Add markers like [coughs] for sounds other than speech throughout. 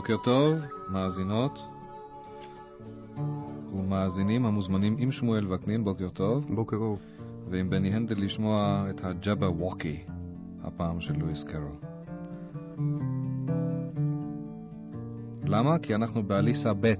בוקר טוב, מאזינות ומאזינים המוזמנים עם שמואל וקנין, בוקר טוב. בוקר אור. ועם בני הנדל לשמוע את הג'אבה ווקי, הפעם של לואיס קרול. למה? כי אנחנו באליסה ב'.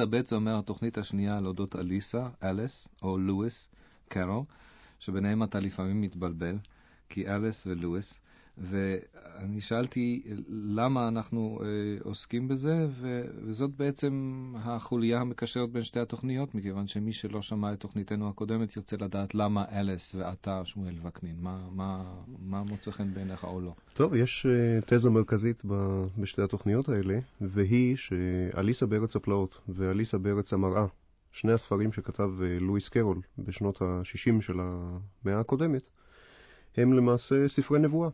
אליסה ב' זה אומר התוכנית השנייה על אודות אליסה, אליס, או לואיס, קרול, שביניהם אתה לפעמים מתבלבל, כי אליס ולואיס, ואני שאלתי למה אנחנו אה, עוסקים בזה, ו- וזאת בעצם החוליה המקשרת בין שתי התוכניות, מכיוון שמי שלא שמע את תוכניתנו הקודמת יוצא לדעת למה אליס ואתה, שמואל וקנין, מה, מה, מה מוצא חן בעיניך או לא. טוב, יש uh, תזה מרכזית בשתי התוכניות האלה, והיא שאליסה בארץ הפלאות ואליסה בארץ המראה, שני הספרים שכתב uh, לואיס קרול בשנות ה-60 של המאה הקודמת, הם למעשה ספרי נבואה.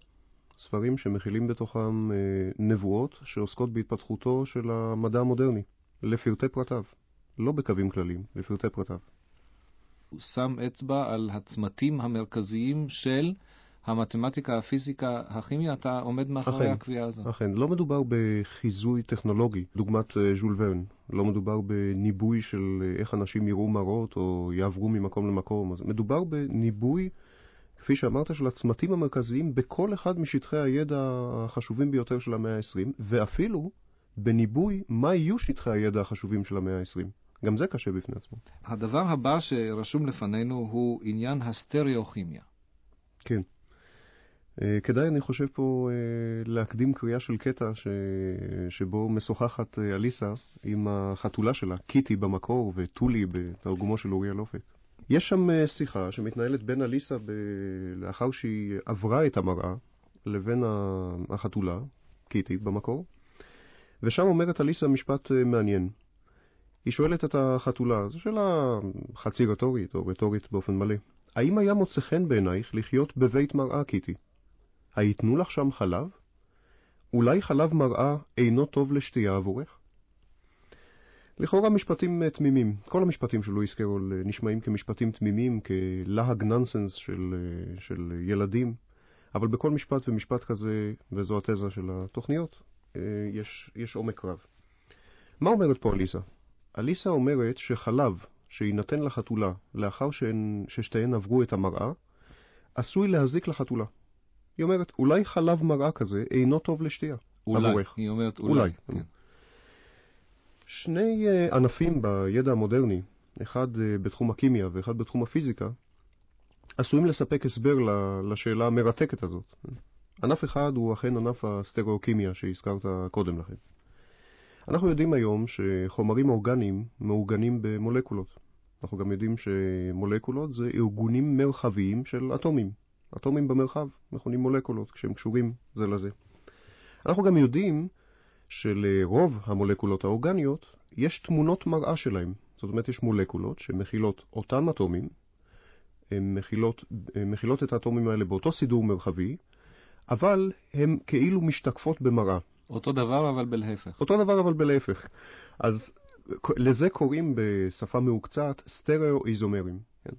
ספרים שמכילים בתוכם uh, נבואות שעוסקות בהתפתחותו של המדע המודרני, לפרטי פרטיו, לא בקווים כלליים, לפרטי פרטיו. הוא שם אצבע על הצמתים המרכזיים של המתמטיקה, הפיזיקה, הכימיה, אתה עומד מאחורי אכן. הקביעה הזאת. אכן, לא מדובר בחיזוי טכנולוגי, דוגמת אה, ז'ול ורן. לא מדובר בניבוי של אה, איך אנשים יראו מראות או יעברו ממקום למקום. מדובר בניבוי, כפי שאמרת, של הצמתים המרכזיים בכל אחד משטחי הידע החשובים ביותר של המאה ה-20, ואפילו בניבוי מה יהיו שטחי הידע החשובים של המאה ה-20. גם זה קשה בפני עצמו. הדבר הבא שרשום לפנינו הוא עניין הסטריאוכימיה. כן. אה, כדאי, אני חושב פה אה, להקדים קריאה של קטע ש... שבו משוחחת אה, אליסה עם החתולה שלה, קיטי במקור וטולי בתרגומו של אוריאל אופק. יש שם אה, שיחה שמתנהלת בין אליסה ב... לאחר שהיא עברה את המראה לבין החתולה, קיטי במקור, ושם אומרת אליסה משפט אה, מעניין. היא שואלת את החתולה, זו שאלה חצי רטורית או רטורית באופן מלא, האם היה מוצא חן בעינייך לחיות בבית מראה, קיטי? היתנו לך שם חלב? אולי חלב מראה אינו טוב לשתייה עבורך? לכאורה משפטים אה, תמימים. כל המשפטים של לואיס קרול אה, נשמעים כמשפטים תמימים, כלהג ננסנס של, אה, של ילדים, אבל בכל משפט ומשפט כזה, וזו התזה של התוכניות, יש, יש עומק רב. מה אומרת פה אליסה? אליסה אומרת שחלב שיינתן לחתולה לאחר שהן, ששתיהן עברו את המראה, עשוי להזיק לחתולה. היא אומרת, אולי חלב מראה כזה אינו טוב לשתייה. אולי, עבורך. היא אומרת אולי. אולי. כן. שני אה, ענפים בידע המודרני, אחד אה, בתחום הקימיה ואחד בתחום הפיזיקה, עשויים לספק הסבר לשאלה המרתקת הזאת. ענף אחד הוא אכן ענף הסטריאוקימיה שהזכרת קודם לכן. אנחנו יודעים היום שחומרים אורגניים מעוגנים במולקולות. אנחנו גם יודעים שמולקולות זה ארגונים מרחביים של אטומים. אטומים במרחב מכונים מולקולות כשהם קשורים זה לזה. אנחנו גם יודעים שלרוב המולקולות האורגניות יש תמונות מראה שלהם. זאת אומרת, יש מולקולות שמכילות אותם אטומים, הן מכילות, מכילות את האטומים האלה באותו סידור מרחבי, אבל הן כאילו משתקפות במראה. אותו דבר אבל בלהפך. אותו דבר אבל בלהפך. אז לזה קוראים בשפה מקצועית סטריאו-איזומרים. כן?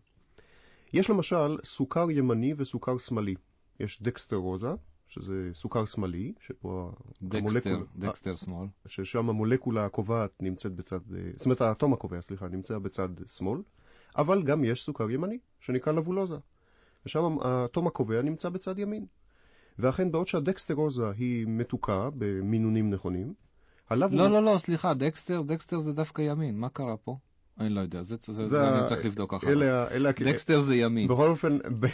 יש למשל סוכר ימני וסוכר שמאלי. יש דקסטרוזה, שזה סוכר שמאלי, שבו דקסטר, המולקולה, דקסטר שמאל. ששם המולקולה הקובעת נמצאת בצד, זאת אומרת האטום הקובע, סליחה, נמצא בצד שמאל, אבל גם יש סוכר ימני, שנקרא לבולוזה, ושם האטום הקובע נמצא בצד ימין. ואכן, בעוד שהדקסטרוזה היא מתוקה במינונים נכונים, הלבו... לא, לא, לא, סליחה, דקסטר, דקסטר זה דווקא ימין, מה קרה פה? אני לא יודע, זה, זה, זה ה- אני צריך לבדוק אחר הכ- דקסטר זה ימין. בכל אופן, [laughs] ב-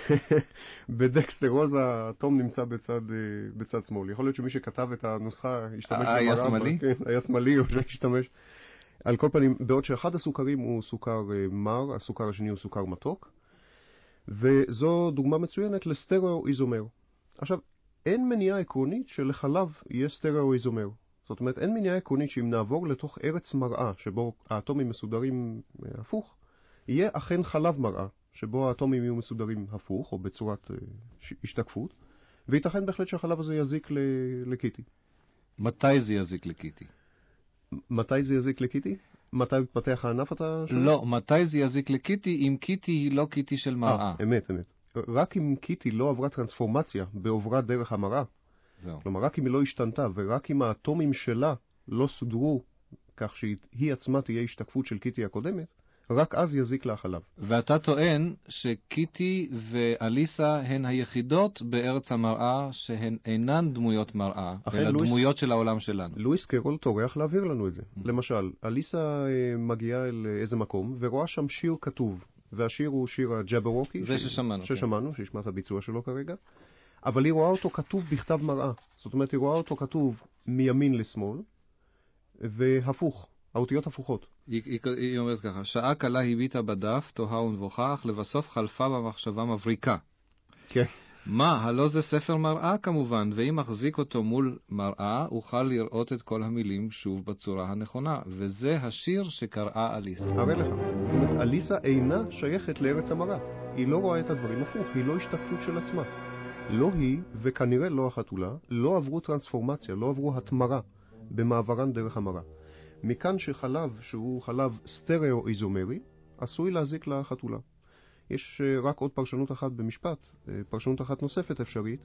בדקסטרוזה האטום נמצא בצד, אה, בצד שמאל. יכול להיות שמי שכתב את הנוסחה השתמש אה, היה במראה, שמאלי? כן, היה שמאלי או שהשתמש. על כל פנים, בעוד שאחד הסוכרים הוא סוכר אה, מר, הסוכר השני הוא סוכר מתוק, וזו דוגמה מצוינת לסטריאו-איזומר. עכשיו, אין מניעה עקרונית שלחלב יהיה סטריאו-איזומר. זאת אומרת, אין מניעה עקרונית שאם נעבור לתוך ארץ מראה, שבו האטומים מסודרים אה, הפוך, יהיה אכן חלב מראה, שבו האטומים יהיו מסודרים הפוך, או בצורת אה, השתקפות, וייתכן בהחלט שהחלב הזה יזיק לקיטי. מתי זה יזיק לקיטי? מתי זה יזיק לקיטי? מתי מתפתח הענף אתה שואל? לא, מתי זה יזיק לקיטי אם קיטי היא לא קיטי של מראה? אה, אמת, אמת. רק אם קיטי לא עברה טרנספורמציה בעוברה דרך המראה, זהו. כלומר רק אם היא לא השתנתה ורק אם האטומים שלה לא סודרו כך שהיא היא עצמה תהיה השתקפות של קיטי הקודמת, רק אז יזיק לה החלב. ואתה טוען שקיטי ואליסה הן היחידות בארץ המראה שהן אינן דמויות מראה, אלא לואיס- דמויות של העולם שלנו. לואיס קרול טורח להעביר לנו את זה. Mm. למשל, אליסה אה, מגיעה אל איזה מקום ורואה שם שיר כתוב, והשיר הוא שיר הג'אברוקי. זה ש- ששמענו, כן. ששמענו, שישמע את הביצוע שלו כרגע. אבל היא רואה אותו כתוב בכתב מראה. זאת אומרת, היא רואה אותו כתוב מימין לשמאל, והפוך, האותיות הפוכות. היא, היא, היא אומרת ככה, שעה קלה הביטה בדף, תוהה ונבוכה, אך לבסוף חלפה במחשבה מבריקה. כן. מה, הלא זה ספר מראה כמובן, ואם אחזיק אותו מול מראה, אוכל לראות את כל המילים שוב בצורה הנכונה, וזה השיר שקראה אליסה. הרי לך. אליסה אינה שייכת לארץ המראה. היא לא רואה את הדברים הפוך, היא לא השתקפות של עצמה. לא היא, וכנראה לא החתולה, לא עברו טרנספורמציה, לא עברו התמרה במעברן דרך המראה. מכאן שחלב, שהוא חלב סטריאו-איזומרי, עשוי להזיק לחתולה. יש אה, רק עוד פרשנות אחת במשפט, אה, פרשנות אחת נוספת אפשרית,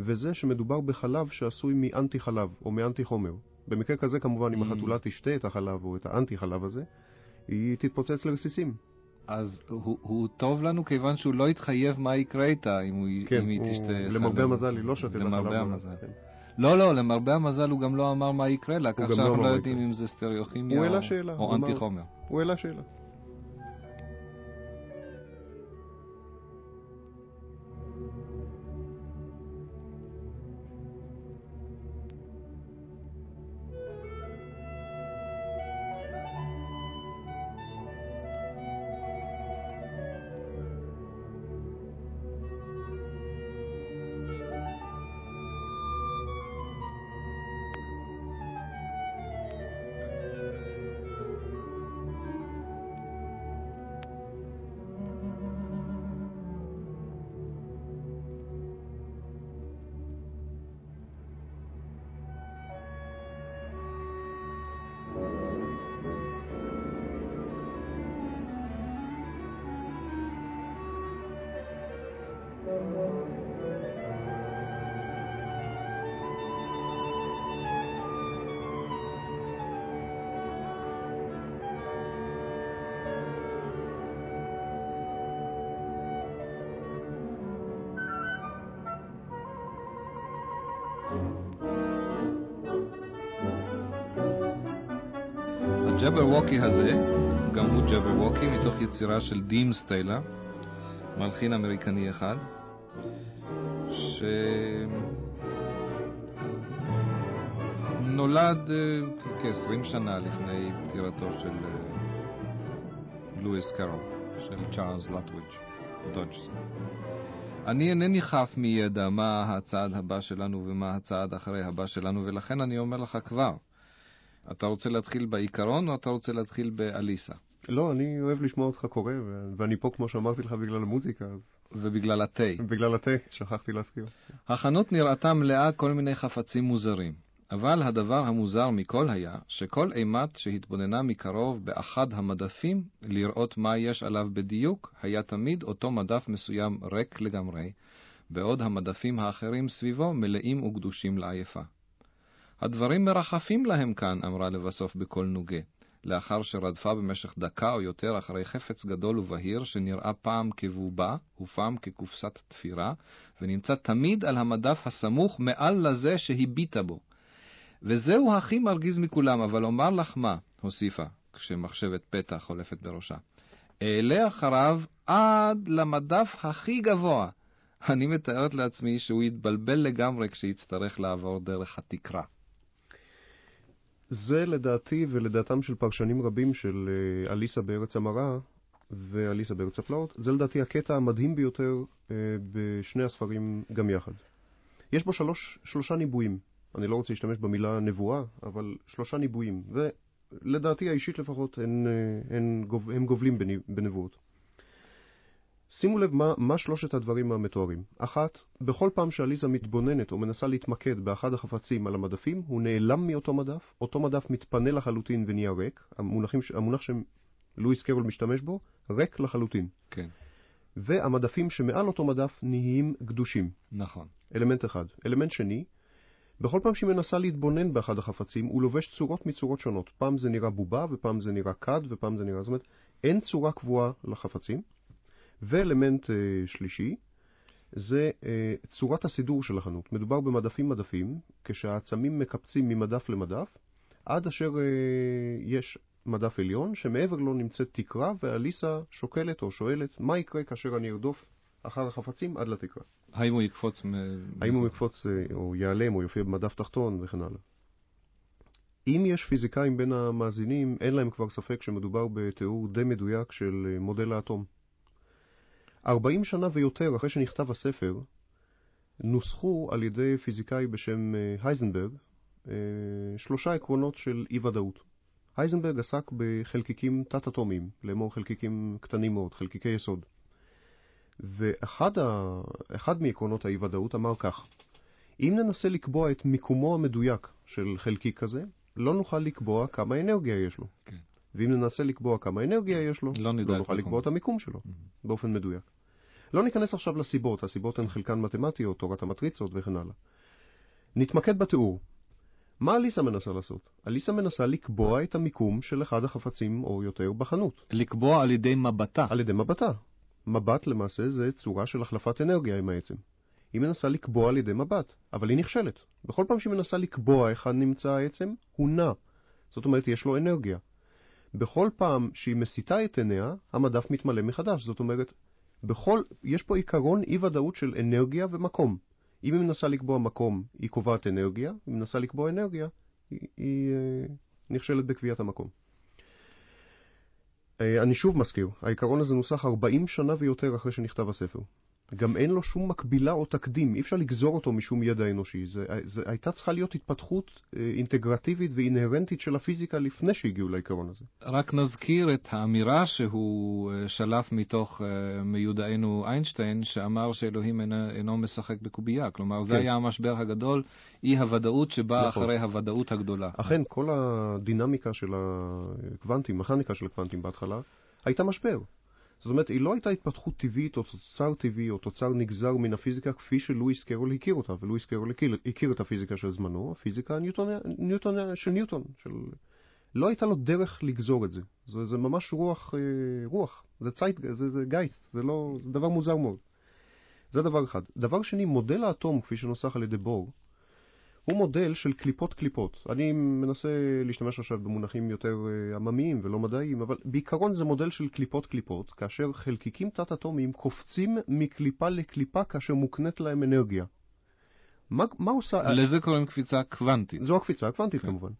וזה שמדובר בחלב שעשוי מאנטי חלב, או מאנטי חומר. במקרה כזה כמובן, אם Mm. החתולה תשתה את החלב או את האנטי חלב הזה, היא תתפוצץ לרסיסים. אז הוא, הוא טוב לנו כיוון שהוא לא התחייב מה יקרה איתה אם, הוא, כן, אם היא הוא- תשתה... למרבה חלב. המזל היא לא שתתה את החלב. למרבה. המזל. כן. לא, לא, למרבה המזל הוא גם לא אמר מה יקרה לה, כך לא שאנחנו לא מה יודעים. אם זה סטריאוכימיה או, או אמר- אנטי חומר. הוא העלה שאלה. הג'אברווקי הזה, גם הוא ג'אברווקי, מתוך יצירה של דימס טיילור, מלחין אמריקני אחד, שנולד אה, כ-20 שנה לפני פטירתו של אה, לואיס קארול, של צ'ארלס לטווידג' דודג'סון. אני אינני חב מידע מה הצעד הבא שלנו ומה הצעד אחרי הבא שלנו, ולכן אני אומר לך כבר, אתה רוצה להתחיל בעיקרון או אתה רוצה להתחיל באליסה? לא, אני אוהב לשמוע אותך קורא, ואני פה, כמו שאמרתי לך, בגלל המוזיקה, אז... ובגלל התה. בגלל התה, שכחתי להזכיר. החנות נראתה מלאה כל מיני חפצים מוזרים, אבל הדבר המוזר מכל היה שכל אימת שהתבוננה מקרוב באחד המדפים לראות מה יש עליו בדיוק, היה תמיד אותו מדף מסוים ריק לגמרי, בעוד המדפים האחרים סביבו מלאים וגדושים לעייפה. הדברים מרחפים להם כאן, אמרה לבסוף בקול נוגה, לאחר שרדפה במשך דקה או יותר אחרי חפץ גדול ובהיר שנראה פעם כבובה ופעם כקופסת תפירה, ונמצא תמיד על המדף הסמוך מעל לזה שהביטה בו. וזהו הכי מרגיז מכולם, אבל אומר לך מה, הוסיפה, כשמחשבת פתע חולפת בראשה. אעלה אחריו עד למדף הכי גבוה. אני מתארת לעצמי שהוא יתבלבל לגמרי כשיצטרך לעבור דרך התקרה. זה לדעתי ולדעתם של פרשנים רבים של אה, אליסה בארץ המראה ואליסה בארץ הפלאות, זה לדעתי הקטע המדהים ביותר אה, בשני הספרים גם יחד. יש בו שלוש, שלושה ניבויים. אני לא רוצה להשתמש במילה נבואה, אבל שלושה ניבויים, ולדעתי האישית לפחות, הם, אה, הם, הם גובלים בנבואות. שימו לב מה, מה שלושת הדברים המתוארים. אחת, בכל פעם שעליזה מתבוננת או מנסה להתמקד באחד החפצים על המדפים, הוא נעלם מאותו מדף, אותו מדף מתפנה לחלוטין ונהיה ריק, המונחים, המונח שלואיס קרול משתמש בו, ריק לחלוטין. כן. והמדפים שמעל אותו מדף נהיים גדושים. נכון. אלמנט אחד. אלמנט שני, בכל פעם שהיא מנסה להתבונן באחד החפצים, הוא לובש צורות מצורות שונות. פעם זה נראה בובה, ופעם זה נראה כד, ופעם זה נראה... זאת אומרת, אין צורה קבועה לחפצים. ואלמנט uh, שלישי, זה uh, צורת הסידור של החנות. מדובר במדפים מדפים, כשהעצמים מקפצים ממדף למדף, עד אשר uh, יש מדף עליון, שמעבר לו נמצאת תקרה, ואליסה שוקלת או שואלת, מה יקרה כאשר אני ארדוף אחר החפצים עד לתקרה. האם הוא יקפוץ מ... האם הוא יקפוץ או ייעלם או יופיע במדף תחתון וכן הלאה. אם יש פיזיקאים בין המאזינים, אין להם כבר ספק שמדובר בתיאור די מדויק של מודל האטום. 40 שנה ויותר אחרי שנכתב הספר, נוסחו על ידי פיזיקאי בשם הייזנברג שלושה עקרונות של אי-ודאות. הייזנברג עסק בחלקיקים תת-אטומיים, לאמור חלקיקים קטנים מאוד, חלקיקי יסוד. ואחד ה... מעקרונות האי-ודאות אמר כך: אם ננסה לקבוע את מיקומו המדויק של חלקיק כזה, לא נוכל לקבוע כמה אנרגיה יש לו. כן. ואם ננסה לקבוע כמה אנרגיה יש לו, לא, לא נוכל לקבוע את המיקום שלו mm-hmm. באופן מדויק. לא ניכנס עכשיו לסיבות, הסיבות הן חלקן מתמטיות, תורת המטריצות וכן הלאה. נתמקד בתיאור. מה אליסה מנסה לעשות? אליסה מנסה לקבוע את המיקום של אחד החפצים או יותר בחנות. לקבוע על ידי מבטה. על ידי מבטה. מבט למעשה זה צורה של החלפת אנרגיה עם העצם. היא מנסה לקבוע על ידי מבט, אבל היא נכשלת. בכל פעם שהיא מנסה לקבוע היכן נמצא העצם, הוא נע. זאת אומרת, יש לו אנרגיה. בכל פעם שהיא מסיטה את עיניה, המדף מתמלא מחדש. זאת אומרת, בכל, יש פה עיקרון אי-ודאות של אנרגיה ומקום. אם היא מנסה לקבוע מקום, היא קובעת אנרגיה, אם היא מנסה לקבוע אנרגיה, היא, היא אה, נכשלת בקביעת המקום. אה, אני שוב מזכיר, העיקרון הזה נוסח 40 שנה ויותר אחרי שנכתב הספר. גם אין לו שום מקבילה או תקדים, אי אפשר לגזור אותו משום ידע אנושי. זה, זה הייתה צריכה להיות התפתחות אה, אינטגרטיבית ואינהרנטית של הפיזיקה לפני שהגיעו לעיקרון הזה. רק נזכיר את האמירה שהוא אה, שלף מתוך אה, מיודענו איינשטיין, שאמר שאלוהים אינו, אינו משחק בקובייה. כלומר, כן. זה היה המשבר הגדול, אי הוודאות שבאה נכון. אחרי הוודאות הגדולה. אכן, כל הדינמיקה של הקוונטים, מכניקה של הקוונטים בהתחלה, הייתה משבר. זאת אומרת, היא לא הייתה התפתחות טבעית או תוצר טבעי או תוצר נגזר מן הפיזיקה כפי שלואיס קרול הכיר אותה, ולואיס קרול הכיר, הכיר את הפיזיקה של זמנו, הפיזיקה הניוטון, ניוטון, של ניוטון. של... לא הייתה לו דרך לגזור את זה. זה, זה ממש רוח, אה, רוח, זה צייט, זה, זה גייסט, זה, לא, זה דבר מוזר מאוד. זה דבר אחד. דבר שני, מודל האטום, כפי שנוסח על ידי בור, הוא מודל של קליפות-קליפות. אני מנסה להשתמש עכשיו במונחים יותר אה, עממיים ולא מדעיים, אבל בעיקרון זה מודל של קליפות-קליפות, כאשר חלקיקים תת-אטומיים קופצים מקליפה לקליפה כאשר מוקנית להם אנרגיה. מה, מה עושה... לזה קוראים קפיצה קוונטית. זו הקפיצה הקוונטית כן. כמובן.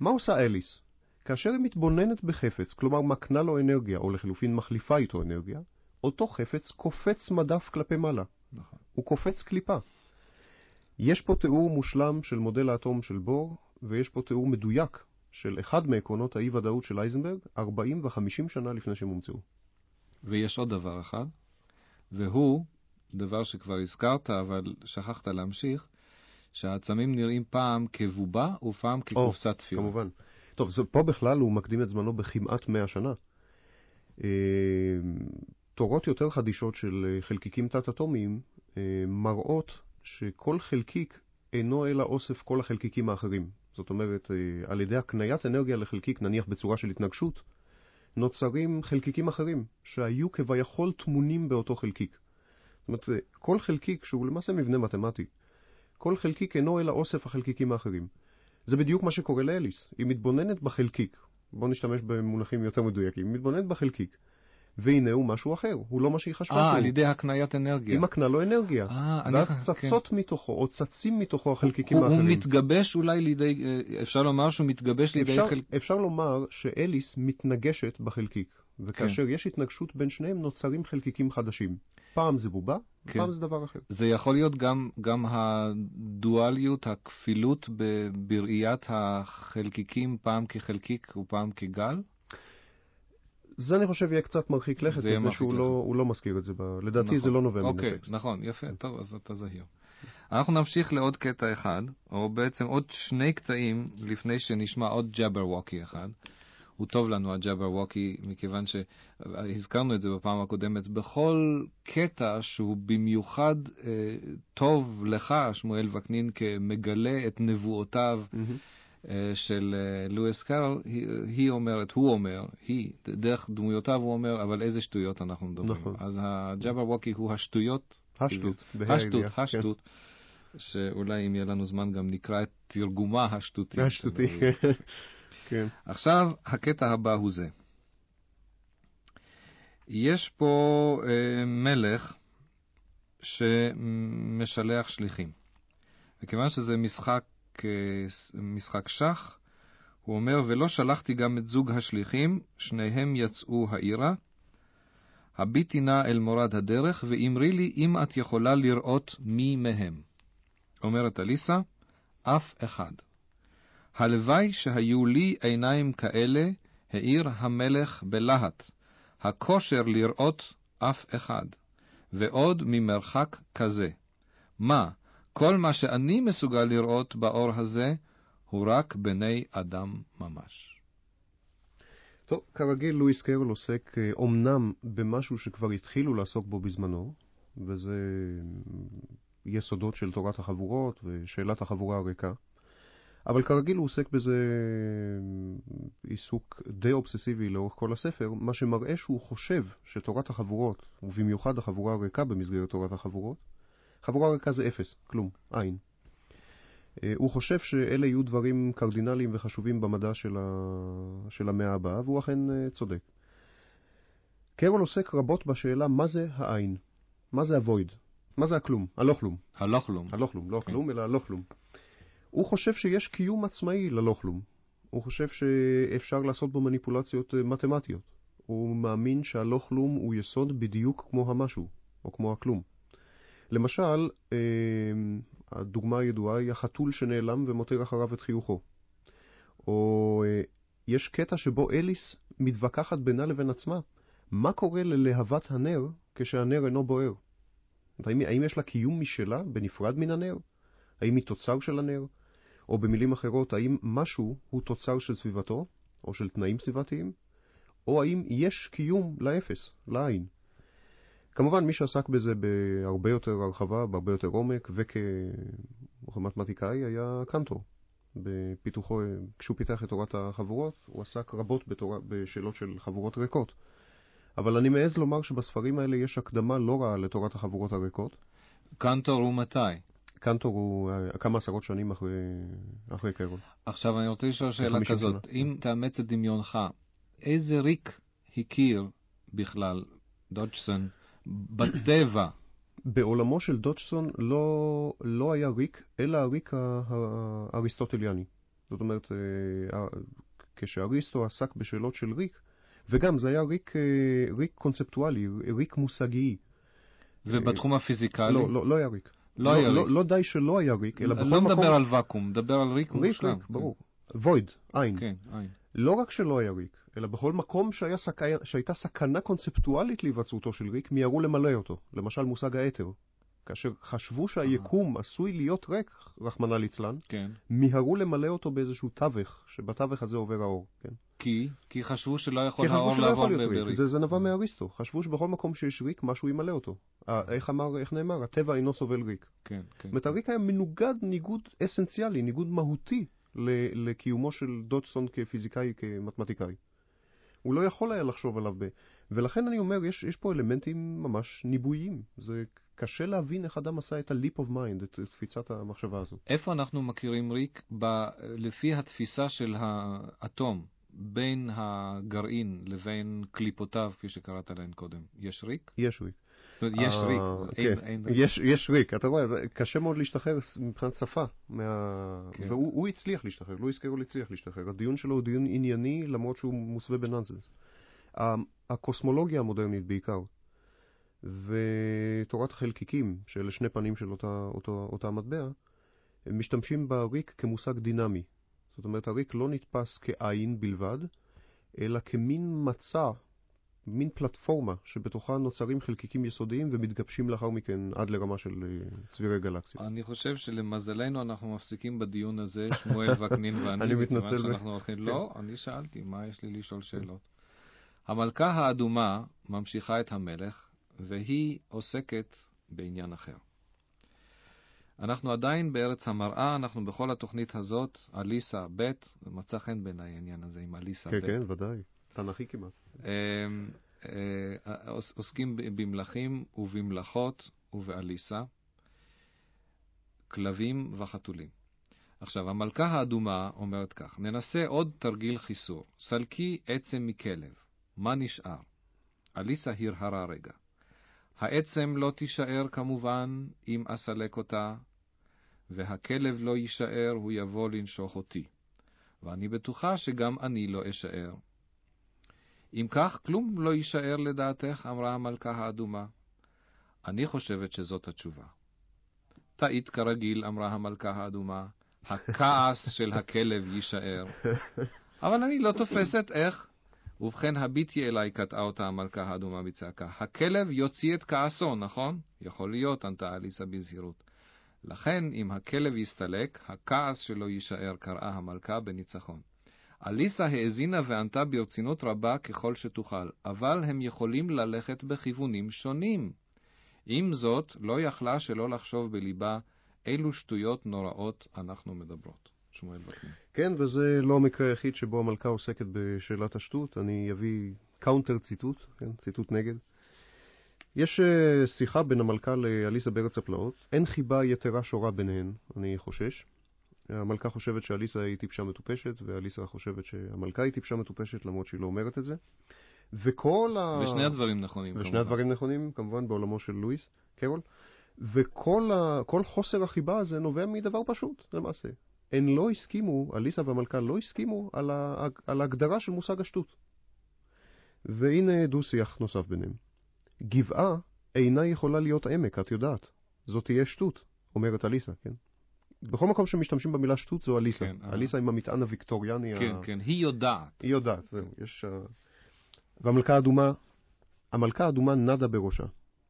מה עושה אליס? כאשר היא מתבוננת בחפץ, כלומר מקנה לו אנרגיה, או לחלופין מחליפה איתו אנרגיה, אותו חפץ קופץ מדף כלפי מעלה. נכון. הוא קופץ קליפה. יש פה תיאור מושלם של מודל האטום של בור, ויש פה תיאור מדויק של אחד מעקרונות האי-ודאות של אייזנברג, 40 ו-50 שנה לפני שהם הומצאו. ויש עוד דבר אחד, והוא דבר שכבר הזכרת, אבל שכחת להמשיך, שהעצמים נראים פעם כבובה ופעם כקופסת תפירה. כמובן. טוב, זה, פה בכלל הוא מקדים את זמנו בכמעט 100 שנה. אה, תורות יותר חדישות של חלקיקים תת-אטומיים אה, מראות שכל חלקיק אינו אלא אוסף כל החלקיקים האחרים. זאת אומרת, אה, על ידי הקניית אנרגיה לחלקיק, נניח בצורה של התנגשות, נוצרים חלקיקים אחרים, שהיו כביכול טמונים באותו חלקיק. זאת אומרת, אה, כל חלקיק, שהוא למעשה מבנה מתמטי, כל חלקיק אינו אלא אוסף החלקיקים האחרים. זה בדיוק מה שקורה לאליס. היא מתבוננת בחלקיק, בואו נשתמש במונחים יותר מדויקים, היא מתבוננת בחלקיק, והנה הוא משהו אחר, הוא לא מה שהיא חשבה אה. על ידי הקניית אנרגיה. היא מקנה לו אנרגיה, אה, אני- ואז כן. צצות מתוכו, או צצים מתוכו החלקיקים הוא, הוא האחרים. מתגבש אולי לידי, אה, אפשר לומר שהוא מתגבש לידי אפשר, חלק... אפשר לומר שאליס מתנגשת בחלקיק, וכאשר כן. יש התנגשות בין שניהם נוצרים חלקיקים חדשים. פעם זה בובה, כן. פעם זה דבר אחר. זה יכול להיות גם, גם הדואליות, הכפילות בראיית החלקיקים, פעם כחלקיק ופעם כגל? זה אני חושב יהיה קצת מרחיק לכת, זה יהיה מפני מרחיק שהוא לכת. לא, הוא לא מזכיר את זה, ב... לדעתי נכון. זה לא נובע מן אוקיי, הטקסט. נכון, יפה, טוב, אז אתה זהיר. אנחנו נמשיך לעוד קטע אחד, או בעצם עוד שני קטעים לפני שנשמע עוד ג'אבר ווקי אחד. הוא טוב לנו, הג'אבר ווקי, מכיוון שהזכרנו את זה בפעם הקודמת. בכל קטע שהוא במיוחד אה, טוב לך, שמואל וקנין, כמגלה את נבואותיו מהמם. אה, של אה, לואיס קארל, היא, היא אומרת, הוא אומר, היא, דרך דמויותיו הוא אומר, אבל איזה שטויות אנחנו מדברים. נכון. אז הג'אבר ווקי הוא השטויות, השטות, בה"א השטות, כן. השטות, שאולי אם יהיה לנו זמן גם נקרא את תרגומה השטותי. השטותי, של- כן. עכשיו, הקטע הבא הוא זה. יש פה אה, מלך שמשלח שליחים. וכיוון שזה משחק, משחק שח, הוא אומר, ולא שלחתי גם את זוג השליחים, שניהם יצאו העירה. הביטי נא אל מורד הדרך, ואמרי לי אם את יכולה לראות מי מהם. אומרת אליסה, אף אחד. הלוואי שהיו לי עיניים כאלה, העיר המלך בלהט, הכושר לראות אף אחד, ועוד ממרחק כזה. מה, כל מה שאני מסוגל לראות באור הזה, הוא רק בני אדם ממש. טוב, כרגיל לואיס קרול עוסק אה, אומנם במשהו שכבר התחילו לעסוק בו בזמנו, וזה יסודות של תורת החבורות ושאלת החבורה הריקה, אבל כרגיל הוא עוסק בזה עיסוק די אובססיבי לאורך כל הספר, מה שמראה שהוא חושב שתורת החבורות, ובמיוחד החבורה הריקה במסגרת תורת החבורות, חבורה ריקה זה אפס, כלום, אין. אה, הוא חושב שאלה יהיו דברים קרדינליים וחשובים במדע של, ה... של המאה הבאה, והוא אכן אה, צודק. קרול עוסק רבות בשאלה מה זה העין, מה זה הוויד, מה זה הכלום, הלא כלום, הלא כלום. הלא כלום, לא כן. כלום אלא הלא כלום. הוא חושב שיש קיום עצמאי ללא כלום. הוא חושב שאפשר לעשות בו מניפולציות אה, מתמטיות. הוא מאמין שהלא כלום הוא יסוד בדיוק כמו המשהו, או כמו הכלום. למשל, אה, הדוגמה הידועה היא החתול שנעלם ומותיר אחריו את חיוכו. או אה, יש קטע שבו אליס מתווכחת בינה לבין עצמה. מה קורה ללהבת הנר כשהנר אינו בוער? האם, האם יש לה קיום משלה בנפרד מן הנר? האם היא תוצר של הנר? או במילים אחרות, האם משהו הוא תוצר של סביבתו, או של תנאים סביבתיים? או האם יש קיום לאפס, לעין? כמובן, מי שעסק בזה בהרבה יותר הרחבה, בהרבה יותר עומק, וכמתמטיקאי היה קנטור. בפיתוחו, כשהוא פיתח את תורת החבורות, הוא עסק רבות בתורה, בשאלות של חבורות ריקות. אבל אני מעז לומר שבספרים האלה יש הקדמה לא רעה לתורת החבורות הריקות. קנטור הוא מתי? קנטור הוא אה, כמה עשרות שנים אחרי, אחרי קרול. עכשיו אני רוצה לשאול שאלה 50 כזאת, שנה. אם תאמץ את דמיונך, איזה ריק הכיר בכלל דודג'סון בטבע? בעולמו של דודג'סון לא, לא היה ריק, אלא הריק האריסטוטליאני. זאת אומרת, אה, כשאריסטו עסק בשאלות של ריק, וגם זה היה ריק, אה, ריק קונספטואלי, ריק מושגי. ובתחום הפיזיקלי? לא, לא, לא היה ריק. לא היה לא, ריק. לא די שלא היה ריק, אלא בכל לא מקום... מדבר על ואקום, מדבר על ריק ריק, מושלם. ריק, ברור. void, אין. כן, אין. לא רק שלא היה ריק, אלא בכל מקום שהיה סק... שהייתה סכנה קונספטואלית להיווצרותו של ריק, מיהרו למלא אותו. למשל מושג האתר. כאשר חשבו שהיקום עשוי להיות ריק, רחמנא ליצלן, כן. מיהרו למלא אותו באיזשהו תווך, שבתווך הזה עובר האור. כן? כי? כי חשבו שלא יכול האור שלא לעבור יכול להיות ריק. בריק. זה, זה נבע מאריסטו. חשבו שבכל מקום שיש ריק, משהו ימלא אותו. אה, איך אמר, איך נאמר? הטבע אינו סובל ריק. כן, כן. זאת הריק היה מנוגד ניגוד אסנציאלי, ניגוד מהותי לקיומו של דודסון כפיזיקאי, כמתמטיקאי. הוא לא יכול היה לחשוב עליו ב... ולכן אני אומר, יש, יש פה אלמנטים ממש ניבויים. זה קשה להבין איך אדם עשה את ה-leap of mind, את קפיצת המחשבה הזאת. איפה אנחנו מכירים ריק? ב... לפי התפיסה של האטום, בין הגרעין לבין קליפותיו, כפי שקראת להן קודם, יש ריק? יש ריק. יש אה, ריק. אין, כן. יש, יש ריק, אתה רואה, קשה מאוד להשתחרר מבחינת שפה. כן. והוא הוא הצליח להשתחרר, לואיס קרול הצליח להשתחרר. הדיון שלו הוא דיון ענייני, למרות שהוא מוסווה בנאנסנס. הקוסמולוגיה המודרנית בעיקר, ותורת החלקיקים, שאלה שני פנים של אותה, אותו, אותה מטבע, הם משתמשים בריק כמושג דינמי. זאת אומרת, הריק לא נתפס כעין בלבד, אלא כמין מצע, מין פלטפורמה שבתוכה נוצרים חלקיקים יסודיים ומתגבשים לאחר מכן עד לרמה של אה, צבירי גלקסיות. אני חושב שלמזלנו אנחנו מפסיקים בדיון הזה, שמואל [laughs] וקנין ואני. אני מתנצל. שאנחנו הולכים... לא, אני שאלתי, מה יש לי לשאול שאלות? המלכה האדומה ממשיכה את המלך, והיא עוסקת בעניין אחר. אנחנו עדיין בארץ המראה, אנחנו בכל התוכנית הזאת, אליסה ב', זה מצא חן בעיניי העניין הזה עם אליסה כן, ב'. כן, ודאי. תנ"כי כמעט. אמ, אה, עוס- עוסקים במלכים ובמלאכות ובאליסה, כלבים וחתולים. עכשיו, המלכה האדומה אומרת כך, ננסה עוד תרגיל חיסור. סלקי עצם מכלב, מה נשאר? אליסה הרהרה רגע. העצם לא תישאר כמובן אם אסלק אותה, והכלב לא יישאר, הוא יבוא לנשוך אותי. ואני בטוחה שגם אני לא אשאר. אם כך, כלום לא יישאר לדעתך, אמרה המלכה האדומה. אני חושבת שזאת התשובה. טעית כרגיל, אמרה המלכה האדומה. הכעס של הכלב יישאר. אבל אני לא תופסת איך. ובכן, הביטי אליי, קטעה אותה המלכה האדומה בצעקה. הכלב יוציא את כעסו, נכון? יכול להיות, ענתה אליסה בזהירות. לכן, אם הכלב יסתלק, הכעס שלו יישאר, קראה המלכה בניצחון. אליסה האזינה וענתה ברצינות רבה ככל שתוכל, אבל הם יכולים ללכת בכיוונים שונים. עם זאת, לא יכלה שלא לחשוב בליבה אילו שטויות נוראות אנחנו מדברות. שמואל וקנין. כן, וזה לא המקרה היחיד שבו המלכה עוסקת בשאלת השטות. אני אביא counter ציטוט, כן, ציטוט נגד. יש אה, שיחה בין המלכה לאליסה בארץ הפלאות. אין חיבה יתרה שורה ביניהן, אני חושש. המלכה חושבת שאליסה היא טיפשה מטופשת, ואליסה חושבת שהמלכה היא טיפשה מטופשת, למרות שהיא לא אומרת את זה. וכל ה... ושני הדברים נכונים, ושני כמובן. הדברים נכונים, כמובן, בעולמו של לואיס קרול. וכל ה... כל חוסר החיבה הזה נובע מדבר פשוט, למעשה. הן לא הסכימו, אליסה והמלכה לא הסכימו על, ה... על ההגדרה של מושג השטות. והנה דו-שיח נוסף ביניהם. גבעה אינה יכולה להיות עמק, את יודעת. זאת תהיה שטות, אומרת אליסה, כן? בכל מקום שמשתמשים במילה שטות זו אליסה. כן, אה. אליסה עם המטען הוויקטוריאני. כן, ה... כן, היא יודעת. היא יודעת, זהו, יש... אה, והמלכה האדומה, המלכה האדומה נדה בראשה.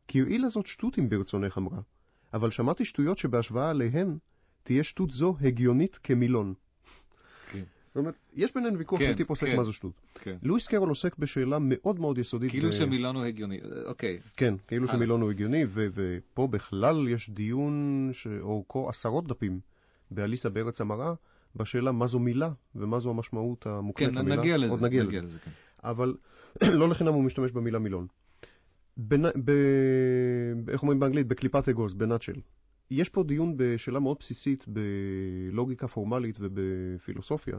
כי יועיל לזאת שטות אם ברצונך אמרה, אבל שמעתי שטויות שבהשוואה עליהן תהיה שטות זו הגיונית כמילון. זאת אומרת, יש בינינו ויכוח כן, בלתי פוסק כן. מה זו שטות. כן. לואיס קרול עוסק בשאלה מאוד מאוד יסודית. כאילו ב- שמילון הוא הגיוני. אה, אוקיי. כן, כאילו הלאה. שמילון הוא הגיוני, ו- ופה בכלל יש דיון שאורכו עשרות דפים באליסה בארץ המראה, בשאלה מה זו מילה ומה זו המשמעות המוקנית כן, למילה. נגיע לזה. עוד נגיע נגיע לזה. לזה, כן. אבל [clears throat] לא לחינם הוא משתמש במילה מילון. בנ... ב... איך אומרים באנגלית? בקליפת אגוז, בנאצ'ל. יש פה דיון בשאלה מאוד בסיסית בלוגיקה פורמלית ובפילוסופיה,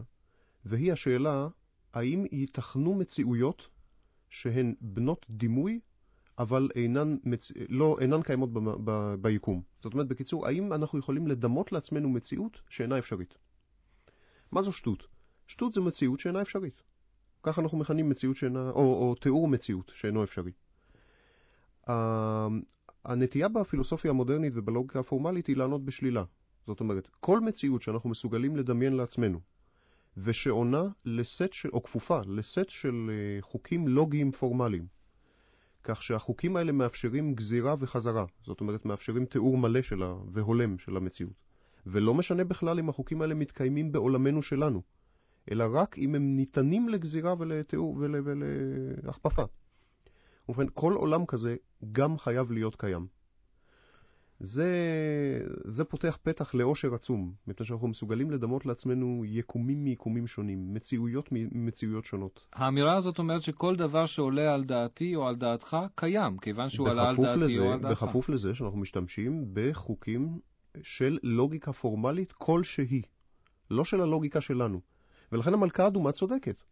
והיא השאלה, האם ייתכנו מציאויות שהן בנות דימוי, אבל אינן, מצ... לא, אינן קיימות ב... ב... ביקום? זאת אומרת, בקיצור, האם אנחנו יכולים לדמות לעצמנו מציאות שאינה אפשרית? מה זו שטות? שטות זה מציאות שאינה אפשרית. ככה אנחנו מכנים מציאות שאינה, או, או תיאור מציאות שאינו אפשרי. הנטייה בפילוסופיה המודרנית ובלוגיקה הפורמלית היא לענות בשלילה. זאת אומרת, כל מציאות שאנחנו מסוגלים לדמיין לעצמנו, ושעונה לסט של, או כפופה לסט של אה, חוקים לוגיים פורמליים, כך שהחוקים האלה מאפשרים גזירה וחזרה, זאת אומרת, מאפשרים תיאור מלא שלה והולם של המציאות. ולא משנה בכלל אם החוקים האלה מתקיימים בעולמנו שלנו, אלא רק אם הם ניתנים לגזירה ולתיאור ול, ולהכפפה. ובכן, כל עולם כזה גם חייב להיות קיים. זה, זה פותח פתח לאושר עצום, מפני שאנחנו מסוגלים לדמות לעצמנו יקומים מיקומים שונים, מציאויות ממציאויות שונות. האמירה הזאת אומרת שכל דבר שעולה על דעתי או על דעתך קיים, כיוון שהוא עלה על דעתי לזה, או על דעתך. בכפוף לזה שאנחנו משתמשים בחוקים של לוגיקה פורמלית כלשהי, לא של הלוגיקה שלנו. ולכן המלכה האדומה צודקת.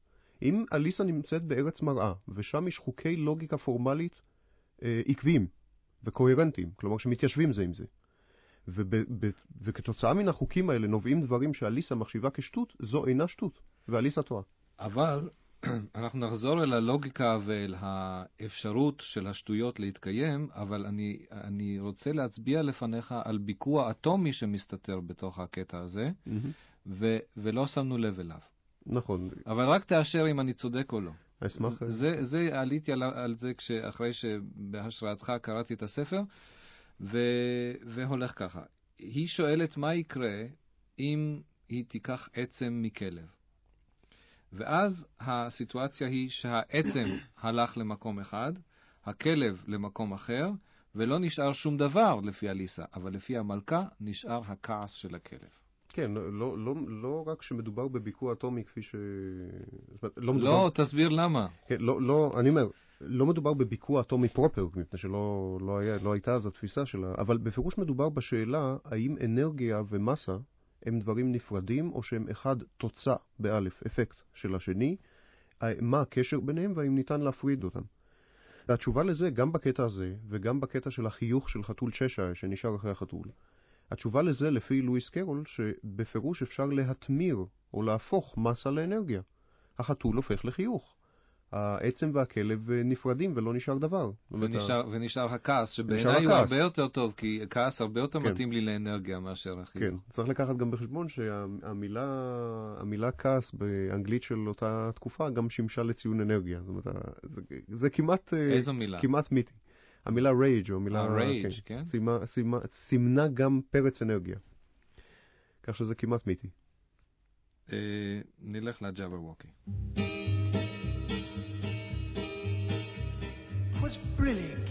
אם אליסה נמצאת בארץ מראה, ושם יש חוקי לוגיקה פורמלית אה, עקביים וקוהרנטיים, כלומר שמתיישבים זה עם זה, וב, ב, וכתוצאה מן החוקים האלה נובעים דברים שאליסה מחשיבה כשטות, זו אינה שטות, ואליסה טועה. אבל [clears throat] אנחנו נחזור אל הלוגיקה ואל האפשרות של השטויות להתקיים, אבל אני, אני רוצה להצביע לפניך על ביקוע אטומי שמסתתר בתוך הקטע הזה, Mm-hmm. ו, ולא שמנו לב אליו. נכון. אבל רק תאשר אם אני צודק או לא. אשמח. זה, זה עליתי על, על זה כשאחרי שבהשראתך קראתי את הספר, ו, והולך ככה. היא שואלת מה יקרה אם היא תיקח עצם מכלב. ואז הסיטואציה היא שהעצם [coughs] הלך למקום אחד, הכלב למקום אחר, ולא נשאר שום דבר לפי אליסה, אבל לפי המלכה נשאר הכעס של הכלב. כן, לא, לא, לא רק שמדובר בביקוע אטומי כפי ש... זאת אומרת, לא, מדובר... לא, תסביר למה. כן, לא, לא, אני אומר, לא מדובר בביקוע אטומי פרופר, מפני שלא לא היה, לא הייתה אז התפיסה שלה, אבל בפירוש מדובר בשאלה האם אנרגיה ומסה הם דברים נפרדים, או שהם אחד תוצא, באלף, אפקט של השני, מה הקשר ביניהם והאם ניתן להפריד אותם. והתשובה לזה, גם בקטע הזה, וגם בקטע של החיוך של חתול צ'שה שנשאר אחרי החתול, התשובה לזה, לפי לואיס קרול, שבפירוש אפשר להתמיר או להפוך מסה לאנרגיה. החתול הופך לחיוך. העצם והכלב נפרדים ולא נשאר דבר. ונשאר, ה... ונשאר הכעס, שבעיניי הוא הרבה יותר טוב, כי כעס הרבה יותר כן. מתאים לי לאנרגיה מאשר החיוך. כן, צריך לקחת גם בחשבון שהמילה המילה כעס באנגלית של אותה תקופה גם שימשה לציון אנרגיה. זאת אומרת, זה, זה כמעט, איזו מילה? כמעט מיתי. המילה rage, או המילה... rage, כן. כן? סימה, סימה, סימנה גם פרץ אנרגיה. כך שזה כמעט מיתי. אה, נלך לג'אבר ווקי. was brilliant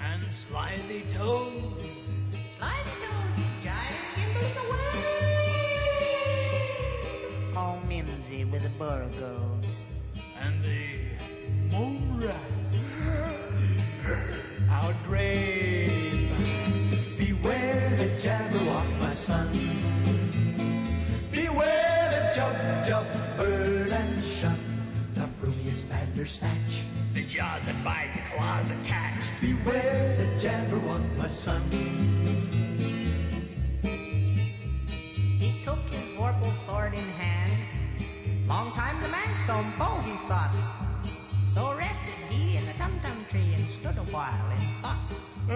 and toes. Toes, giant gimbals away. Oh, Mimsy with the burgos. Out brave. Beware the Jabberwock, my son. Beware the Jub Jub bird and shun. The frumious Bandersnatch. The jaws that bite, the claws that catch. Beware the Jabberwock, my son.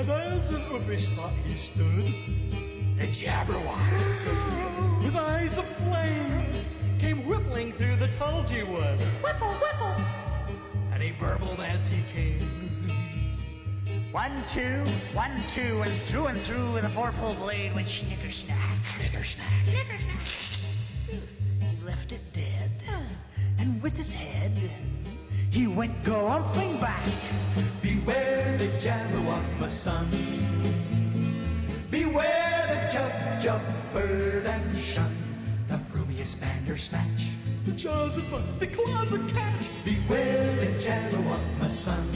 And as in uffish thought he stood, the Jabberwock, with eyes of flame, came whippling through the tulgey wood. Whipple, whipple! And he burbled as he came. One, two, one, two, and through and through with a vorpal blade went snicker-snack. Snicker-snack. Snicker-snack. He left it dead, and with his head, he went galumphing back. Beware the Jabberwock, my son. Beware the jump, jump, bird and shun. The frumious Bandersnatch. The jaws of butt, the claws of catch. Beware the Jabberwock, my son.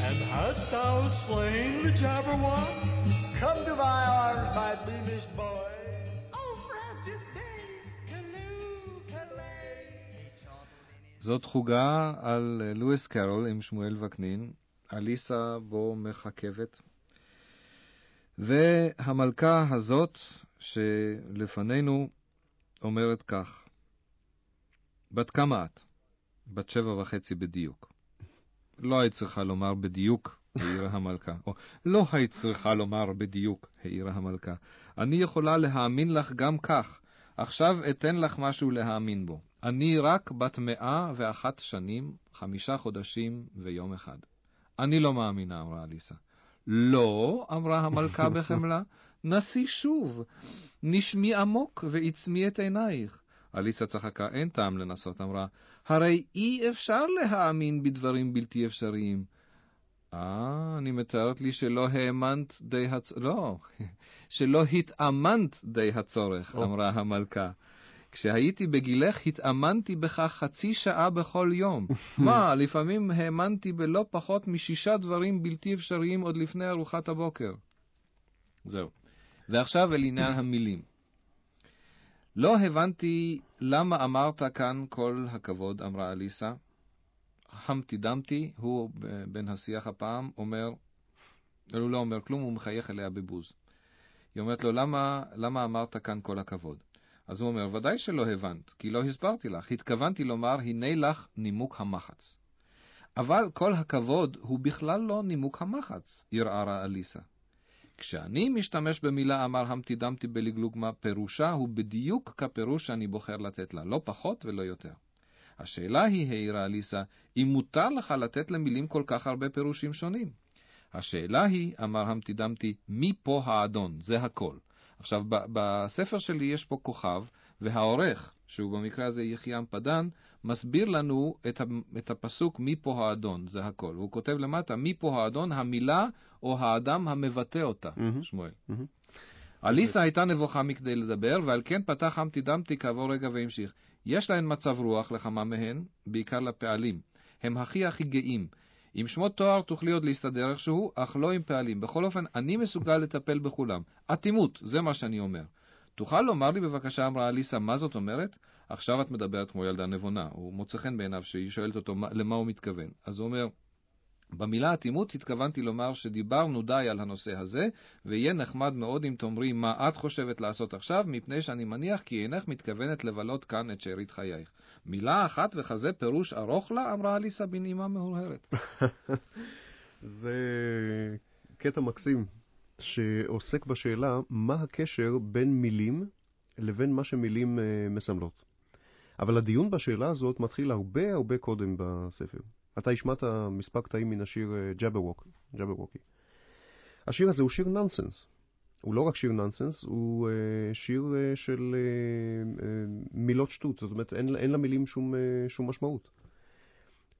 And hast thou slain the Jabberwock? Come to my arms, my beamish boy. זאת חוגה על אה, לואיס קרול עם שמואל וקנין, אליסה בו מחכבת. והמלכה הזאת שלפנינו אומרת כך: בת כמה את? בת שבע וחצי בדיוק. לא היית צריכה לומר בדיוק, העירה [laughs] המלכה. או לא היית צריכה לומר בדיוק, העירה המלכה. אני יכולה להאמין לך גם כך. עכשיו אתן לך משהו להאמין בו. אני רק בת מאה ואחת שנים, חמישה חודשים ויום אחד. אני לא מאמינה, אמרה אליסה. לא, אמרה המלכה [laughs] בחמלה, נסי שוב. נשמי עמוק ועצמי את עינייך. אליסה צחקה, אין טעם לנסות, אמרה, הרי אי אפשר להאמין בדברים בלתי אפשריים. אה, אני מתארת לי שלא האמנת די הצ... לא, [laughs] שלא התאמנת די הצורך. אמרה המלכה. כשהייתי בגילך התאמנתי בכך חצי שעה בכל יום. [laughs] מה, לפעמים האמנתי בלא פחות משישה דברים בלתי אפשריים עוד לפני ארוחת הבוקר. זהו. ועכשיו אל עניין המילים. לא הבנתי למה אמרת כאן כל הכבוד, אמרה אליסה. המתי דמתי, הוא בן השיח הפעם, אומר, הוא לא אומר כלום, הוא מחייך אליה בבוז. היא אומרת לו, למה, למה אמרת כאן כל הכבוד? אז הוא אומר, ודאי שלא הבנת, כי לא הסברתי לך. התכוונתי לומר, הנה לך נימוק המחץ. אבל כל הכבוד הוא בכלל לא נימוק המחץ, ערערה אליסה. כשאני משתמש במילה אמר המתי דמתי בלגלוג מה, פירושה הוא בדיוק כפירוש שאני בוחר לתת לה, לא פחות ולא יותר. השאלה היא, העירה אליסה, אם מותר לך לתת למילים כל כך הרבה פירושים שונים. השאלה היא, אמר המתי דמתי, מי פה האדון? זה הכל. עכשיו, בספר שלי יש פה כוכב, והעורך, שהוא במקרה הזה יחיעם פדן, מסביר לנו את, הפסוק מי פה האדון, זה הכל. והוא כותב למטה, מי פה האדון, המילה או האדם המבטא אותה, מהמם. שמואל. מהמם. אליסה הייתה נבוכה מכדי לדבר, ועל כן פתח המתי דמתי כעבור רגע והמשיך. יש להן מצב רוח לכמה מהן, בעיקר לפעלים. הם הכי הכי גאים. עם שמות תואר תוכלי עוד להסתדר איכשהו, אך לא עם פעלים. בכל אופן, אני מסוגל לטפל בכולם. אטימות, זה מה שאני אומר. תוכל לומר לי בבקשה, אמרה אליסה, מה זאת אומרת? עכשיו את מדברת כמו ילדה נבונה. הוא מוצא חן בעיניו שהיא שואלת אותו מה- למה הוא מתכוון. אז הוא אומר, במילה אטימות התכוונתי לומר שדיברנו די על הנושא הזה, ויהיה נחמד מאוד אם תאמרי מה את חושבת לעשות עכשיו, מפני שאני מניח כי אינך מתכוונת לבלות כאן את שארית חייך. מילה אחת וכזה פירוש ארוך לה, אמרה אליסה בנעימה מהורהרת. [laughs] זה קטע מקסים שעוסק בשאלה מה הקשר בין מילים לבין מה שמילים אה, מסמלות. אבל הדיון בשאלה הזאת מתחיל הרבה הרבה קודם בספר. אתה השמעת מספר קטעים מן השיר אה, ג'אברווק, ג'אברווקי. השיר הזה הוא שיר נונסנס. הוא לא רק שיר נונסנס, הוא אה, שיר אה, של אה, מילות שטות, זאת אומרת אין, אין למילים שום, שום משמעות.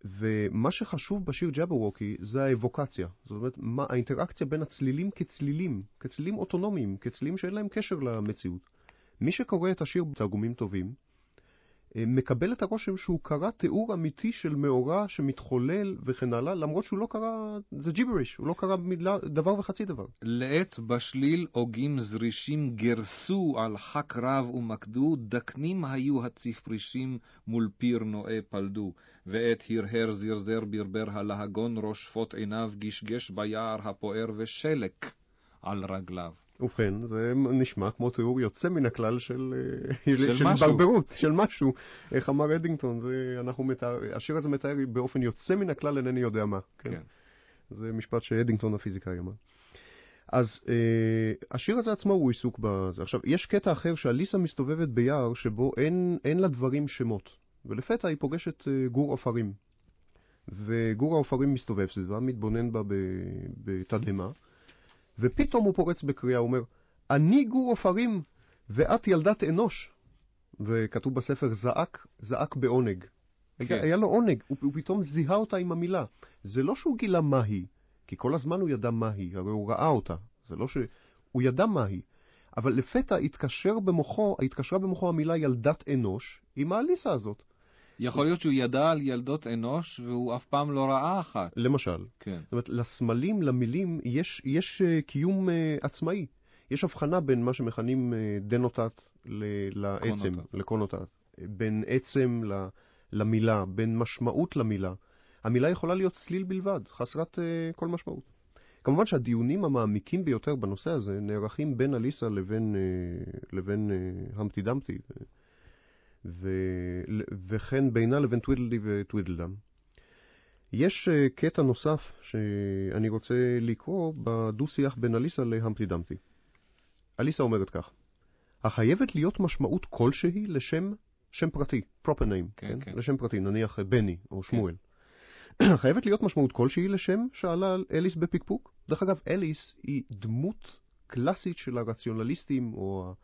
ומה שחשוב בשיר ג'אברוקי זה האבוקציה. זאת אומרת, מה, האינטראקציה בין הצלילים כצלילים, כצלילים אוטונומיים, כצלילים שאין להם קשר למציאות. מי שקורא את השיר בתרגומים טובים, מקבל את הרושם שהוא קרא תיאור אמיתי של מאורע שמתחולל וכן הלאה, למרות שהוא לא קרא, זה ג'יבריש, הוא לא קרא מילה, דבר וחצי דבר. לעת בשליל עוגים זרישים גרסו על חק רב ומקדו, דקנים היו הצפרישים מול פיר נועה פלדו, ועת הרהר זרזר ברבר הלהגון רושפות עיניו גשגש ביער הפוער ושלק על רגליו. ובכן, זה נשמע כמו תיאור יוצא מן הכלל של, אה, של של. ברברות, של משהו. איך אמר אדינגטון, זה, אנחנו מתאר, השיר הזה מתאר באופן יוצא מן הכלל, אינני יודע מה. כן. כן. זה משפט שאדינגטון הפיזיקאי אמר. אז אה, השיר הזה עצמו הוא עיסוק בזה. עכשיו, יש קטע אחר שאליסה מסתובבת ביער שבו אין, אין לה דברים שמות, ולפתע היא פוגשת אה, גור עופרים. וגור העופרים מסתובב סביבה, מתבונן בה ב- בתדהמה, ופתאום הוא פורץ בקריאה, הוא אומר, אני גור עופרים ואת ילדת אנוש. וכתוב בספר, זעק, זעק בעונג. כן. היה לו עונג, הוא, הוא פתאום זיהה אותה עם המילה. זה לא שהוא גילה מה היא, כי כל הזמן הוא ידע מה היא, הרי הוא ראה אותה. זה לא ש... הוא ידע מה היא. אבל לפתע התקשר במוחו, התקשרה במוחו המילה ילדת אנוש עם האליסה הזאת. יכול להיות שהוא ידע על ילדות אנוש והוא אף פעם לא ראה אחת. למשל, כן. זאת אומרת, לסמלים, למילים, יש, יש אה, קיום אה, עצמאי. יש הבחנה בין מה שמכנים אה, דנוטט ל- לעצם, קונוטט. לקונוטט, בין עצם ל- למילה, בין משמעות למילה. המילה יכולה להיות צליל בלבד, חסרת אה, כל משמעות. כמובן שהדיונים המעמיקים ביותר בנושא הזה נערכים בין אליסה לבין, אה, לבין המפטי דמפטי, ו- וכן בינה לבין טווידלדי וטווידלדם. יש אה, קטע נוסף שאני רוצה לקרוא בדו-שיח בין אליסה להמפטי דמפטי. אליסה אומרת כך: החייבת להיות משמעות כלשהי לשם שם פרטי, proper name, כן, כן. לשם פרטי, נניח בני או שמואל. [clears throat] חייבת להיות משמעות כלשהי לשם שאלה אליס בפקפוק. דרך אגב, אליס היא דמות קלאסית של הרציונליסטים או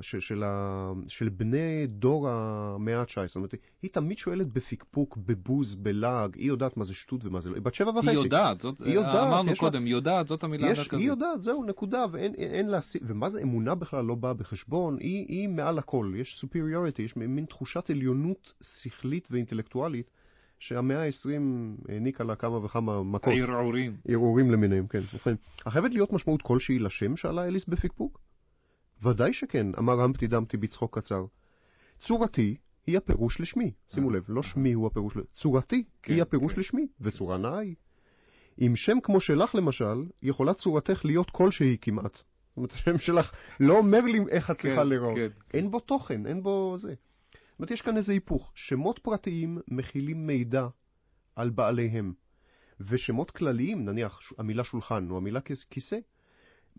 של, של, ה- של בני דור המאה ה-19. זאת אומרת, היא תמיד שואלת בפקפוק, בבוז, בלעג, היא יודעת מה זה שטות ומה זה לא. היא בת שבע וחצי. היא יודעת, זאת, היא יודעת, אמרנו יש לה- קודם, יודעת, זאת המילה יש, המרכזית. היא יודעת, זהו, נקודה, ואין אין, אין להסיק, ומה זה אמונה בכלל לא באה בחשבון, היא, היא מעל הכל, יש superiority, יש מין תחושת עליונות שכלית ואינטלקטואלית, שהמאה ה-20 העניקה לה כמה וכמה מכות. ערעורים. ערעורים למיניהם, כן. ובכן, החייבת להיות משמעות כלשהי לשם, שאלה אליס בפקפוק? ודאי שכן, אמר המפטי דמפטי בצחוק קצר. צורתי היא הפירוש לשמי. שימו לב, לא שמי הוא הפירוש, ל- צורתי כן, היא הפירוש כן. לשמי, וצורה נאה היא. עם שם כמו שלך למשל, יכולה צורתך להיות כלשהי כמעט. זאת אומרת, השם שלך לא אומר לי איך את צריכה כן, לראות. אין בו תוכן, אין בו זה. זאת אומרת, יש כאן איזה היפוך. שמות פרטיים מכילים מידע על בעליהם, ושמות כלליים, נניח המילה שולחן או המילה כיס- כיסא,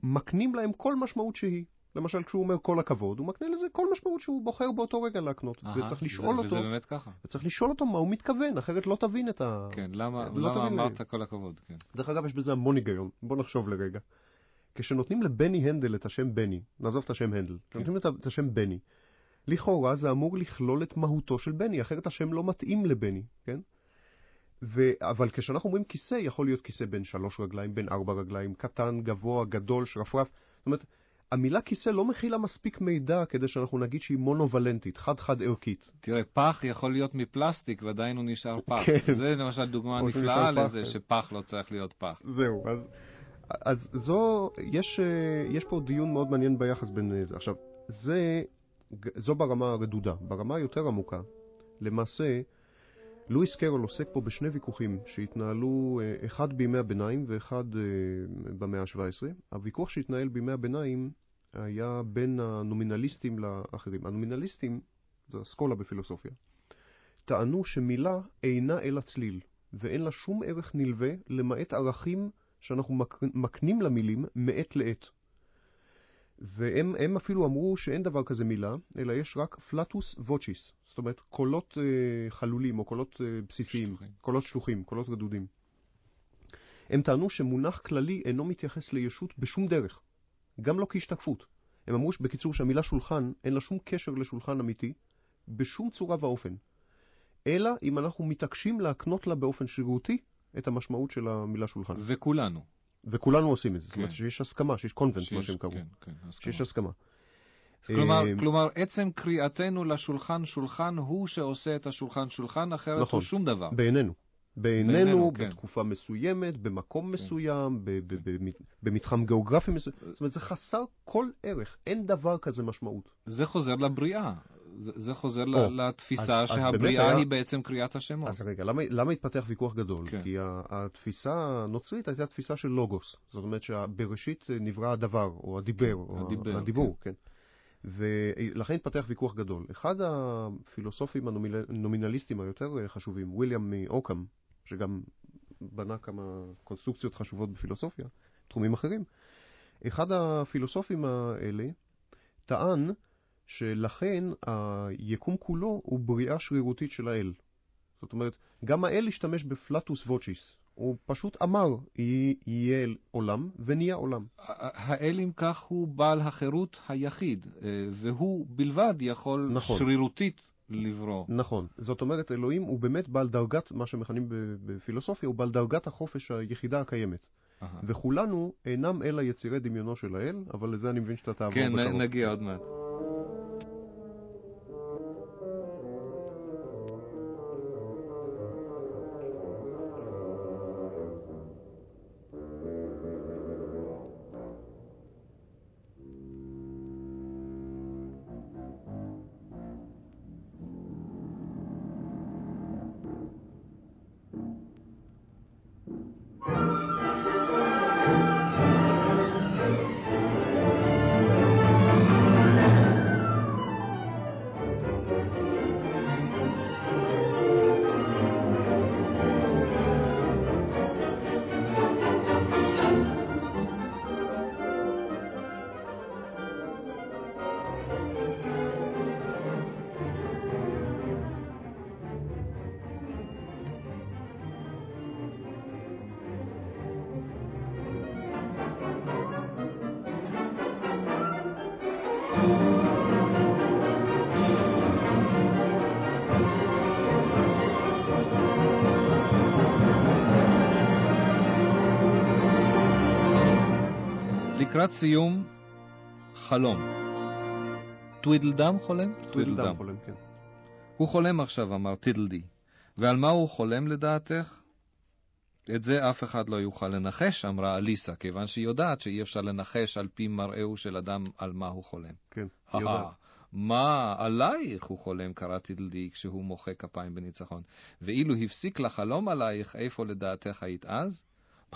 מקנים להם כל משמעות שהיא. למשל, כשהוא אומר כל הכבוד, הוא מקנה לזה כל משמעות שהוא בוחר באותו רגע להקנות. אהה, וצריך זה- לשאול וזה אותו, באמת ככה. וצריך לשאול אותו מה הוא מתכוון, אחרת לא תבין את ה... כן, למה לא למה אמרת כל הכבוד? כן. דרך אגב, יש בזה המון היגיון. בוא נחשוב לרגע. כשנותנים לבני הנדל את השם בני, נעזוב את השם הנדל, כשנותנים את את השם בני, לכאורה זה אמור לכלול את מהותו של בני, אחרת השם לא מתאים לבני, כן? ו... אבל כשאנחנו אומרים כיסא, יכול להיות כיסא בין שלוש רגליים, בין ארבע רגליים, קטן, גבוה, גדול, שרפרף. זאת אומרת, המילה כיסא לא מכילה מספיק מידע כדי שאנחנו נגיד שהיא מונוולנטית, חד-חד ערכית. תראה, פח יכול להיות מפלסטיק ועדיין הוא נשאר פח. כן. זה למשל דוגמה נפלאה נשאר פח, לזה כן. שפח לא צריך להיות פח. זהו, אז, אז זו, יש, אה, יש פה דיון מאוד מעניין ביחס בין אה, זה. עכשיו, זה, זו ברמה הרדודה. ברמה היותר עמוקה, למעשה, לואיס קרול עוסק פה בשני ויכוחים שהתנהלו, אה, אחד בימי הביניים ואחד אה, במאה ה-17. הוויכוח שהתנהל בימי הביניים היה בין הנומינליסטים לאחרים. הנומינליסטים, זו אסכולה בפילוסופיה, טענו שמילה אינה אלא צליל, ואין לה שום ערך נלווה למעט ערכים שאנחנו מק- מקנים למילים מעת לעת. והם הם אפילו אמרו שאין דבר כזה מילה, אלא יש רק פלטוס ווצ'יס, זאת אומרת קולות אה, חלולים או קולות אה, בסיסיים, שלוחים. קולות שלוחים, קולות רדודים. הם טענו שמונח כללי אינו מתייחס לישות בשום דרך, גם לא כהשתקפות. הם אמרו בקיצור שהמילה שולחן אין לה שום קשר לשולחן אמיתי, בשום צורה ואופן. אלא אם אנחנו מתעקשים להקנות לה באופן שרירותי את המשמעות של המילה שולחן. וכולנו. וכולנו עושים את זה. זאת אומרת כן. שיש הסכמה, שיש קונבנט, מה שיש- שהם קראו. כן, כן, הסכמה. שיש הסכמה. כלומר, אה, כלומר, עצם קריאתנו לשולחן שולחן הוא שעושה את השולחן שולחן, אחרת נכון. הוא שום דבר. בעינינו. בעינינו, בעינינו, כן. בתקופה מסוימת, במקום מסוים, ב- ב- ב- במתחם גיאוגרפי מסוים. זאת אומרת, זה חסר כל ערך. אין דבר כזה משמעות. זה חוזר לבריאה. זה, זה חוזר או, לתפיסה אז- אז שהבריאה היה- היא בעצם קריאת השמות. אז רגע, למה, למה התפתח ויכוח גדול? כן. כי התפיסה הנוצרית הייתה תפיסה של לוגוס. זאת אומרת שבראשית נברא הדבר, או הדיבר, כן, או הדיבר, הדיבור, כן. ולכן התפתח ויכוח גדול. אחד הפילוסופים הנומינליסטים היותר חשובים, וויליאם מאוקאם, שגם בנה כמה קונסטרוקציות חשובות בפילוסופיה, תחומים אחרים, אחד הפילוסופים האלה טען שלכן היקום כולו הוא בריאה שרירותית של האל. זאת אומרת, גם האל השתמש בפלטוס ווצ'יס. הוא פשוט אמר, "יהיה- עולם, ונהיה עולם. האל אם כך הוא בעל החירות היחיד, אה, והוא בלבד יכול נכון. שרירותית לברוא. נכון. זאת אומרת, אלוהים הוא באמת בעל דרגת, מה שמכנים בפילוסופיה, הוא בעל דרגת החופש היחידה הקיימת. וכולנו אינם אלא יצירי דמיונו של האל, אבל לזה אני מבין שאתה תעבור כן, בקרוב. נ- נגיע עוד מעט. לקראת סיום, חלום. טווידלדם חולם? טווידלדם חולם, כן. הוא חולם עכשיו, אמר טידלדי. ועל מה הוא חולם לדעתך? את זה אף אחד לא יוכל לנחש, אמרה אליסה, כיוון שהיא יודעת שאי אפשר לנחש על פי מראהו של אדם על מה הוא חולם. כן, היא יודעת. מה, עלייך הוא חולם, קרא טידלדי כשהוא מוחא כפיים בניצחון. ואילו הפסיק לחלום עלייך, איפה לדעתך היית אז?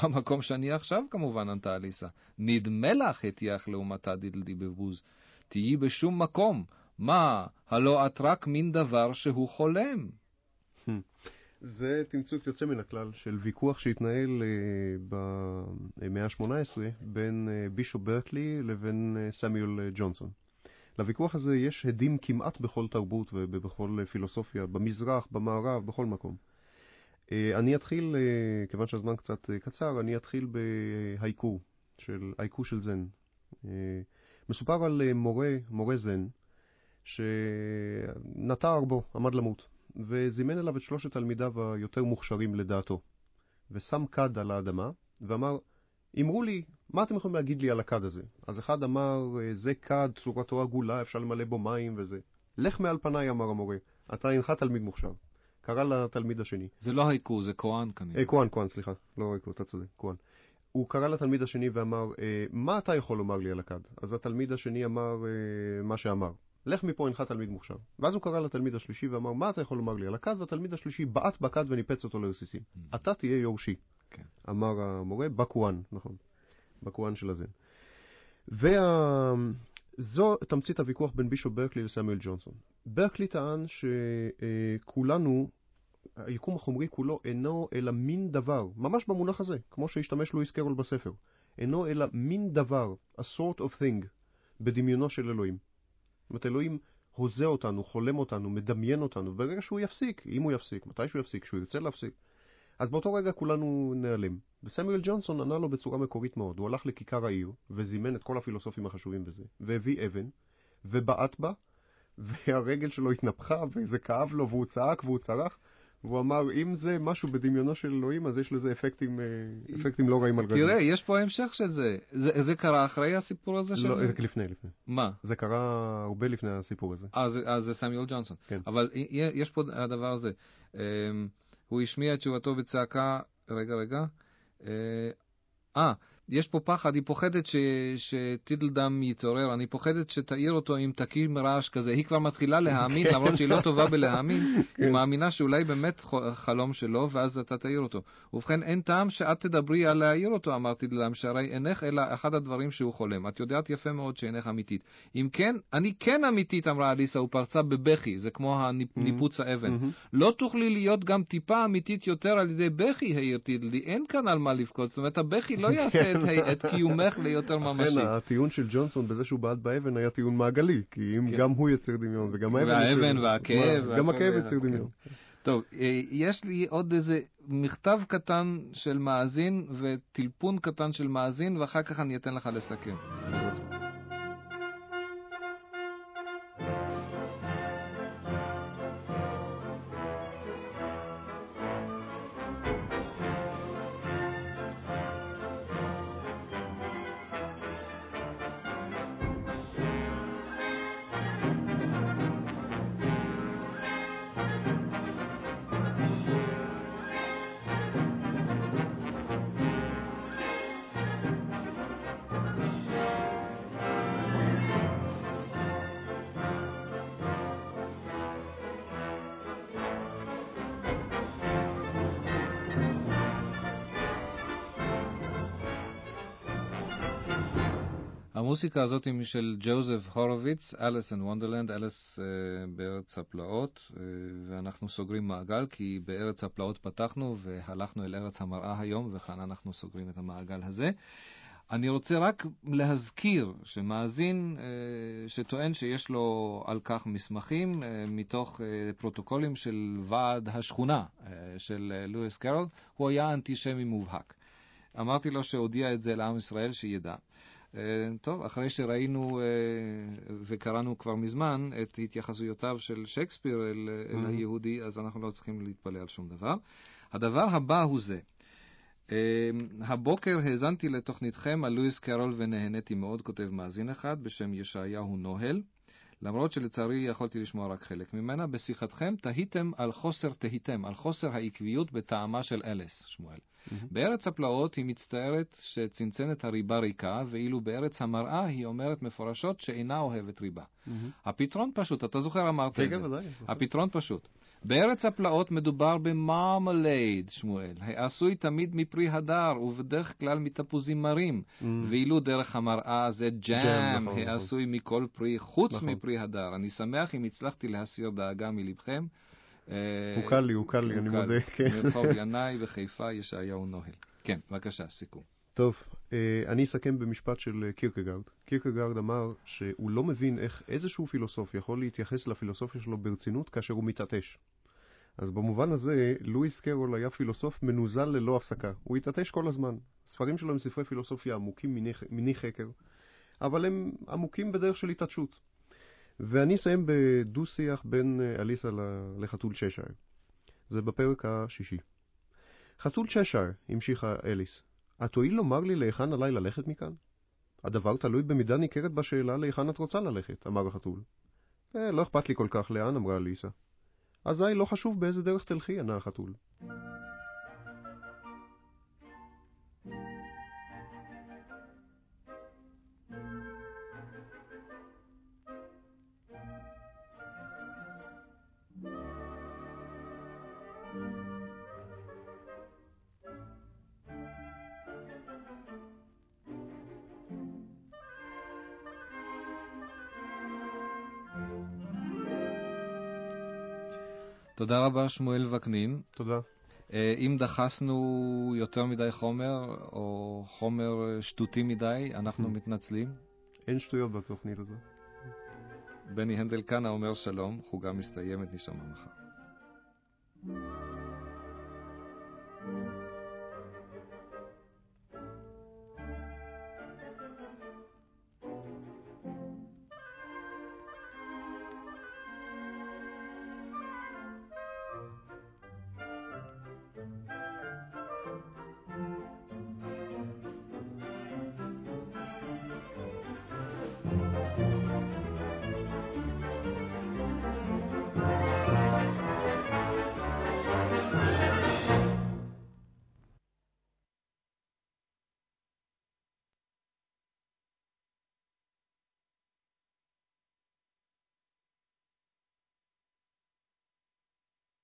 במקום שאני עכשיו, כמובן, ענתה אליסה. נדמה לך, הטיח לעומתה דידלדי בבוז. תהיי בשום מקום. מה, הלא את רק מין דבר שהוא חולם. זה תמצות יוצא מן הכלל של ויכוח שהתנהל uh, במאה ה-18 בין uh, בישופ ברקלי לבין uh, סמיול ג'ונסון. לוויכוח הזה יש הדים כמעט בכל תרבות ובכל פילוסופיה, במזרח, במערב, בכל מקום. אני אתחיל, כיוון שהזמן קצת קצר, אני אתחיל בהייקו, של, הייקו של זן. מסופר על מורה, מורה זן, שנטע ארבו, עמד למות. וזימן אליו את שלושת תלמידיו היותר מוכשרים לדעתו, ושם כד על האדמה, ואמר, אמרו לי, מה אתם יכולים להגיד לי על הכד הזה? אז אחד אמר, זה כד, צורתו עגולה, אפשר למלא בו מים וזה. לך מעל פניי, אמר המורה, אתה אינך תלמיד מוכשר. קרא לתלמיד השני. זה לא הייקו, זה כהן כנראה. אה, כהן, כהן, סליחה, לא הייקו, אתה צודק, כהן. הוא קרא לתלמיד השני ואמר, אה, מה אתה יכול לומר לי על הכד? אז התלמיד השני אמר אה, מה שאמר. לך מפה אינך תלמיד מוכשר. ואז הוא קרא לתלמיד השלישי ואמר, מה אתה יכול לומר לי על הכד? והתלמיד השלישי בעט בכד וניפץ אותו לרסיסים. Mm. אתה תהיה יורשי, כן. אמר המורה, בקואן, נכון, בקואן של הזן. וזו תמצית הוויכוח בין בישופ ברקלי לסמיול ג'ונסון. ברקלי טען שכולנו, היקום החומרי כולו אינו אלא מין דבר, ממש במונח הזה, כמו שהשתמש לואיס קרול בספר, אינו אלא מין דבר, a sort of thing, בדמיונו של אלוהים. זאת אומרת, אלוהים הוזה אותנו, חולם אותנו, מדמיין אותנו, וברגע שהוא יפסיק, אם הוא יפסיק, מתי שהוא יפסיק, שהוא ירצה להפסיק, אז באותו רגע כולנו נעלם. וסמואל ג'ונסון ענה לו בצורה מקורית מאוד. הוא הלך לכיכר העיר, וזימן את כל הפילוסופים החשובים בזה, והביא אבן, ובעט בה, והרגל שלו התנפחה, וזה כאב לו, והוא צעק והוא צרח, והוא אמר, אם זה משהו בדמיונו של אלוהים, אז יש לזה אפקטים, אה, אפקטים לא רעים על רגל. תראה, יש פה המשך של זה. זה, זה קרה אחרי הסיפור הזה של... לא, זה לפני, לפני. מה? זה קרה הרבה לפני הסיפור הזה. אה, זה, אה, זה סמיול ג'ונסון. כן. אבל יש פה הדבר הזה. אמ, הוא השמיע את תשובתו בצעקה, רגע, רגע. אה, יש פה פחד, היא פוחדת ש... שטידלדם יתעורר, אני פוחדת שתעיר אותו אם תקים רעש כזה. היא כבר מתחילה להאמין. [laughs] למרות שהיא לא טובה בלהאמין, היא כן. מאמינה שאולי באמת חלום שלו, ואז אתה תעיר אותו. ובכן, אין טעם שאת תדברי על להעיר אותו, אמר טידלדם, שהרי אינך אלא אחד הדברים שהוא חולם. את יודעת יפה מאוד שאינך אמיתית. אם כן, אני כן אמיתית, אמרה אליסה, ופרצה בבכי, זה כמו הניפוץ האבן. לא תוכלי להיות גם טיפה אמיתית יותר על ידי בכי, העיר טידלדי, אין כאן על מה לבכות. זאת אומרת, הבכי לא [laughs] יעשה את את קיומך ליותר ממשי. לכן הטיעון של ג'ונסון בזה שהוא בעט באבן היה טיעון מעגלי, כי אם כן. גם הוא יציר דמיון וגם האבן. והאבן והכאב. גם הכאב יציר דמיון. טוב, אה, יש לי עוד איזה מכתב קטן של מאזין וטלפון קטן של מאזין, ואחר כך אני אתן לך לסכם. המוסיקה הזאת היא של ג'וזף הורוביץ, אליס אין וונדרלנד, אליס בארץ הפלאות, uh, ואנחנו סוגרים מעגל, כי בארץ הפלאות פתחנו והלכנו אל ארץ המראה היום, וכאן אנחנו סוגרים את המעגל הזה. אני רוצה רק להזכיר שמאזין uh, שטוען שיש לו על כך מסמכים uh, מתוך פרוטוקולים של ועד השכונה של לואיס קרול, הוא היה אנטישמי מובהק. אמרתי לו שהודיע את זה לעם ישראל שידע. אה, טוב, אחרי שראינו אה, וקראנו כבר מזמן את התייחסויותיו של שייקספיר אל, אל. היהודי, אז אנחנו לא צריכים להתפלא על שום דבר. הדבר הבא הוא זה, אה, הבוקר האזנתי לתוכניתכם על לואיס קרול ונהניתי מאוד, כותב מאזין אחד בשם ישעיהו נוהל. למרות שלצערי יכולתי לשמוע רק חלק ממנה, בשיחתכם תהיתם על חוסר, תהיתם על חוסר העקביות בטעמה של אליס, שמואל. בארץ הפלאות היא מצטערת שצנצנת הריבה ריקה, ואילו בארץ המראה היא אומרת מפורשות שאינה אוהבת ריבה. הפתרון פשוט, אתה זוכר אמרת כן, את כן, זה. ודאי. הפתרון פשוט. בארץ הפלאות מדובר במרמלייד, שמואל, העשוי תמיד מפרי הדר, ובדרך כלל מתפוזים מרים, ואילו דרך המראה זה ג'אם, נכון, נכון. העשוי מכל פרי חוץ נכון. מפרי הדר. אני שמח אם הצלחתי להסיר דאגה מלבכם. אה, הוא קל לי, הוא קל לי, אני הוא מודה, כן. מרחוב [laughs] ינאי בחיפה, ישעיהו נוהל. כן, בבקשה, סיכום. טוב, אה, אני אסכם במשפט של אה, קירקגרד. קירקגרד אמר שהוא לא מבין איך איזשהו פילוסוף יכול להתייחס לפילוסופיה שלו ברצינות כאשר הוא מתעטש. אז במובן הזה, לואיס קרול היה פילוסוף מנוזל ללא הפסקה. הוא התעטש כל הזמן. הספרים שלו הם ספרי פילוסופיה עמוקים מיני חקר, אבל הם עמוקים בדרך של התעטשות. ואני אסיים בדו-שיח בין אה, אליסה לחתול צ'שייר. זה בפרק השישי. חתול צ'שייר, המשיכה אליס, את תואיל לומר לי להיכן עליי ללכת מכאן? הדבר תלוי במידה ניכרת בשאלה להיכן את רוצה ללכת, אמר החתול. אה, לא אכפת לי כל כך לאן, אמרה אליסה. אזי לא חשוב באיזה דרך תלכי, ענה החתול. תודה רבה, שמואל וקנין. תודה. אה, אם דחסנו יותר מדי חומר, או חומר שטותי מדי, אנחנו מתנצלים. אין שטויות בתוכנית הזאת. בני הנדל כהנא אומר שלום, חוגה מסתיימת, נשמע מחר.